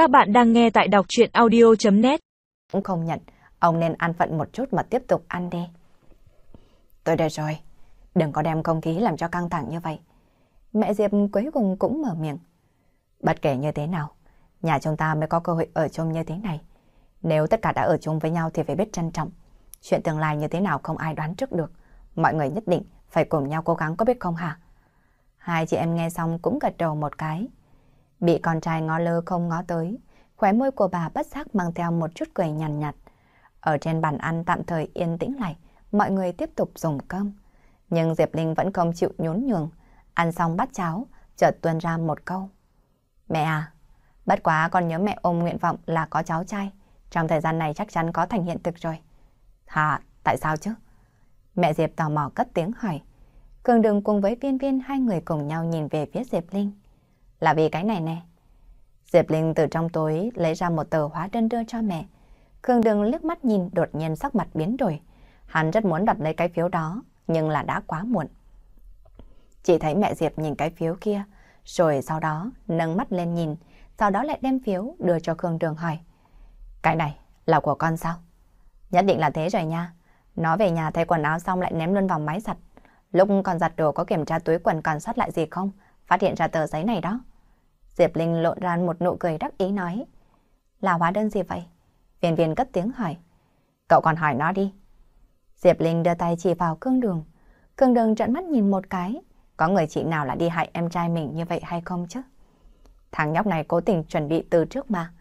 Các bạn đang nghe tại đọc chuyện audio.net Cũng không nhận, ông nên ăn phận một chút mà tiếp tục ăn đi. Tôi đây rồi, đừng có đem không khí làm cho căng thẳng như vậy. Mẹ Diệp cuối cùng cũng mở miệng. Bất kể như thế nào, nhà chúng ta mới có cơ hội ở chung như thế này. Nếu tất cả đã ở chung với nhau thì phải biết trân trọng. Chuyện tương lai như thế nào không ai đoán trước được. Mọi người nhất định phải cùng nhau cố gắng có biết không hả? Hai chị em nghe xong cũng gật đầu một cái. Bị con trai ngó lơ không ngó tới, khóe môi của bà bất giác mang theo một chút cười nhàn nhạt, nhạt. Ở trên bàn ăn tạm thời yên tĩnh lại, mọi người tiếp tục dùng cơm. Nhưng Diệp Linh vẫn không chịu nhún nhường. Ăn xong bát cháo, chợt tuôn ra một câu. Mẹ à, bất quá con nhớ mẹ ôm nguyện vọng là có cháu trai. Trong thời gian này chắc chắn có thành hiện thực rồi. Hả, tại sao chứ? Mẹ Diệp tò mò cất tiếng hỏi. Cường đường cùng với viên viên hai người cùng nhau nhìn về phía Diệp Linh. Là vì cái này nè. Diệp Linh từ trong túi lấy ra một tờ hóa đơn đưa cho mẹ. khương đường liếc mắt nhìn đột nhiên sắc mặt biến đổi. Hắn rất muốn đặt lấy cái phiếu đó, nhưng là đã quá muộn. Chỉ thấy mẹ Diệp nhìn cái phiếu kia, rồi sau đó nâng mắt lên nhìn, sau đó lại đem phiếu đưa cho Khương Đường hỏi. Cái này là của con sao? Nhất định là thế rồi nha. Nó về nhà thay quần áo xong lại ném luôn vào máy giặt. Lúc còn giặt đồ có kiểm tra túi quần còn sót lại gì không? Phát hiện ra tờ giấy này đó. Diệp Linh lộn ra một nụ cười đắc ý nói. Là hóa đơn gì vậy? Viên viên cất tiếng hỏi. Cậu còn hỏi nó đi. Diệp Linh đưa tay chỉ vào cương đường. Cương đường trợn mắt nhìn một cái. Có người chị nào là đi hại em trai mình như vậy hay không chứ? Thằng nhóc này cố tình chuẩn bị từ trước mà.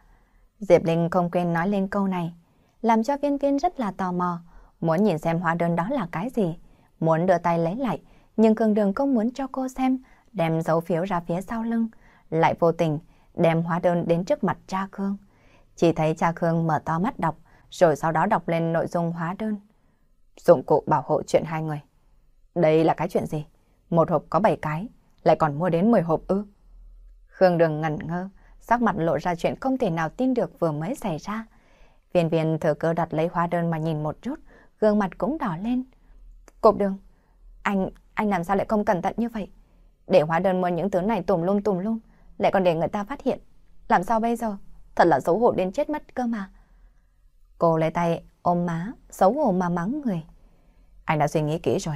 Diệp Linh không quên nói lên câu này. Làm cho viên viên rất là tò mò. Muốn nhìn xem hóa đơn đó là cái gì. Muốn đưa tay lấy lại. Nhưng cương đường không muốn cho cô xem. Đem dấu phiếu ra phía sau lưng lại vô tình đem hóa đơn đến trước mặt cha Khương. Chỉ thấy cha Khương mở to mắt đọc, rồi sau đó đọc lên nội dung hóa đơn. Dụng cụ bảo hộ chuyện hai người. Đây là cái chuyện gì? Một hộp có 7 cái, lại còn mua đến 10 hộp ư? Khương Đường ngẩn ngơ, sắc mặt lộ ra chuyện không thể nào tin được vừa mới xảy ra. Viên viên thừa cơ đặt lấy hóa đơn mà nhìn một chút, gương mặt cũng đỏ lên. cục đường, anh, anh làm sao lại không cẩn thận như vậy? Để hóa đơn mua những thứ này tùm lum tùm lum lại còn để người ta phát hiện. Làm sao bây giờ? Thật là xấu hổ đến chết mất cơ mà. Cô lấy tay ôm má, xấu hổ mà mắng người. Anh đã suy nghĩ kỹ rồi.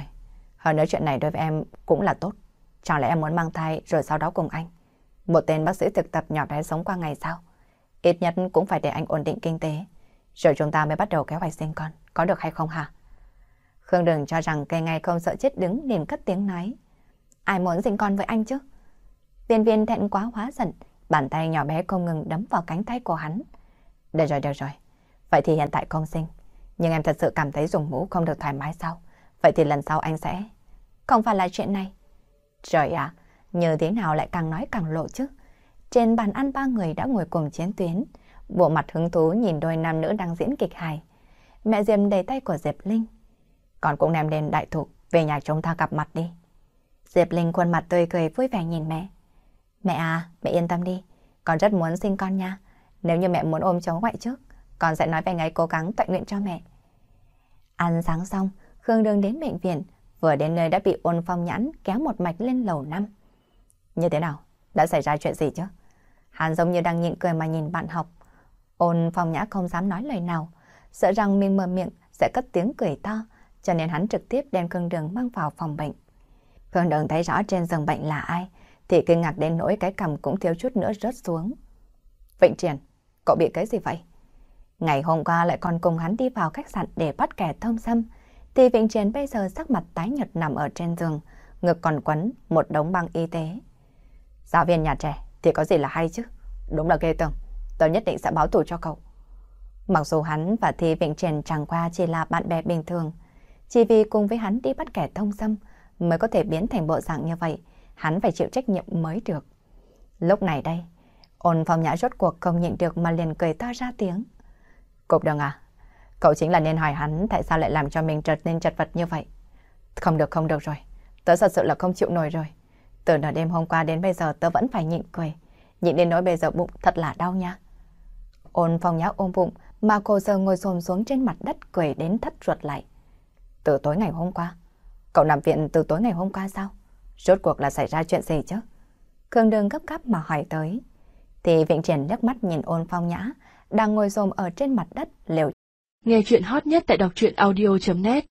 Hơn nữa chuyện này đối với em cũng là tốt. Chẳng lẽ em muốn mang thai rồi sau đó cùng anh? Một tên bác sĩ thực tập nhỏ bé sống qua ngày sau. Ít nhất cũng phải để anh ổn định kinh tế. Rồi chúng ta mới bắt đầu kế hoạch sinh con. Có được hay không hả? Khương đừng cho rằng cây ngay không sợ chết đứng liền cất tiếng nói. Ai muốn sinh con với anh chứ? Viên viên thẹn quá hóa giận, bàn tay nhỏ bé không ngừng đấm vào cánh tay của hắn. Được rồi, được rồi. Vậy thì hiện tại không sinh. Nhưng em thật sự cảm thấy dùng mũ không được thoải mái sao? Vậy thì lần sau anh sẽ... Không phải là chuyện này. Trời ạ, như thế nào lại càng nói càng lộ chứ? Trên bàn ăn ba người đã ngồi cùng chiến tuyến. Bộ mặt hứng thú nhìn đôi nam nữ đang diễn kịch hài. Mẹ Diệp đầy tay của Diệp Linh. Còn cũng đem đến đại thụ, về nhà chúng ta gặp mặt đi. Diệp Linh khuôn mặt tươi cười vui vẻ nhìn mẹ. Mẹ à, mẹ yên tâm đi, con rất muốn sinh con nha. Nếu như mẹ muốn ôm cháu ngoại trước, con sẽ nói về ngày cố gắng tận nguyện cho mẹ. Ăn sáng xong, Khương Đường đến bệnh viện, vừa đến nơi đã bị ôn phong nhãn kéo một mạch lên lầu năm. Như thế nào? Đã xảy ra chuyện gì chứ? Hàn giống như đang nhịn cười mà nhìn bạn học. Ôn phong nhã không dám nói lời nào, sợ rằng mình mở miệng sẽ cất tiếng cười to, cho nên hắn trực tiếp đem Khương Đường mang vào phòng bệnh. Khương Đường thấy rõ trên giường bệnh là ai, thì kinh ngạc đến nỗi cái cầm cũng thiếu chút nữa rớt xuống. Vịnh Triển, cậu bị cái gì vậy? Ngày hôm qua lại còn cùng hắn đi vào khách sạn để bắt kẻ thông xâm, thì Vịnh Triển bây giờ sắc mặt tái nhật nằm ở trên giường, ngực còn quấn một đống băng y tế. Giáo viên nhà trẻ thì có gì là hay chứ? Đúng là ghê tởm, tôi nhất định sẽ báo thù cho cậu. Mặc dù hắn và Thi Vịnh Triển chẳng qua chỉ là bạn bè bình thường, chỉ vì cùng với hắn đi bắt kẻ thông xâm mới có thể biến thành bộ dạng như vậy, hắn phải chịu trách nhiệm mới được. Lúc này đây, ôn phong nhã rốt cuộc không nhịn được mà liền cười to ra tiếng. Cục đường à, cậu chính là nên hỏi hắn tại sao lại làm cho mình trở nên chật vật như vậy. Không được không được rồi, tớ thật sự là không chịu nổi rồi. Từ nửa đêm hôm qua đến bây giờ tớ vẫn phải nhịn cười, nhịn đến nỗi bây giờ bụng thật là đau nha. Ôn phong nhã ôm bụng mà cô giờ ngồi xồm xuống trên mặt đất cười đến thất ruột lại. Từ tối ngày hôm qua, cậu nằm viện từ tối ngày hôm qua sao? Rốt cuộc là xảy ra chuyện gì chứ? Khương Đường gấp gáp mà hỏi tới. Thì Vịnh Triển nước mắt nhìn ôn phong nhã, đang ngồi xồm ở trên mặt đất liều. Nghe chuyện hot nhất tại đọc truyện audio.net